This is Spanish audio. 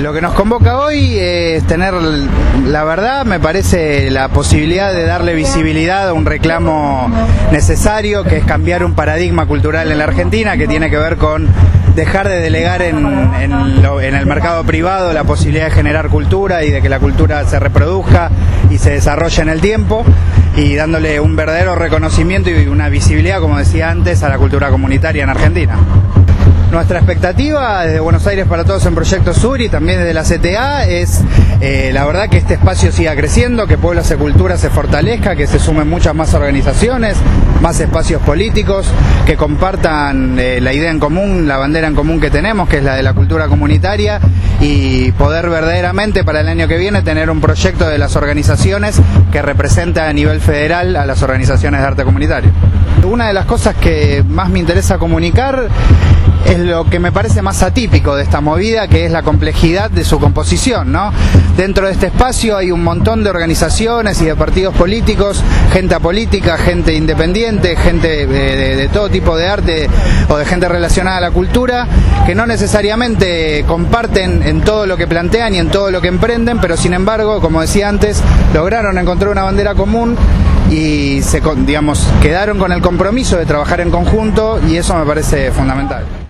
Lo que nos convoca hoy es tener, la verdad, me parece la posibilidad de darle visibilidad a un reclamo necesario, que es cambiar un paradigma cultural en la Argentina, que tiene que ver con dejar de delegar en, en, el mercado privado la posibilidad de generar cultura y de que la cultura se reproduzca y se desarrolle en el tiempo y dándole un verdadero reconocimiento y una visibilidad, como decía antes, a la cultura comunitaria en Argentina. Nuestra expectativa desde Buenos Aires para Todos en Proyecto Sur y también desde la CTA es eh, la verdad que este espacio siga creciendo, que Pueblos de Cultura se fortalezca, que se sumen muchas más organizaciones, más espacios políticos, que compartan eh, la idea en común, la bandera en común que tenemos, que es la de la cultura comunitaria, y poder verdaderamente para el año que viene tener un proyecto de las organizaciones que representa a nivel federal a las organizaciones de arte comunitario. Una de las cosas que más me interesa comunicar es lo que me parece más atípico de esta movida, que es la complejidad de su composición, ¿no? Dentro de este espacio hay un montón de organizaciones y de partidos políticos, gente apolítica, gente independiente, gente de, todo tipo de arte o de gente relacionada a la cultura, que no necesariamente comparten en todo lo que plantean y en todo lo que emprenden, pero sin embargo, como decía antes, lograron encontrar una bandera común y se digamos quedaron con el compromiso de trabajar en conjunto y eso me parece fundamental.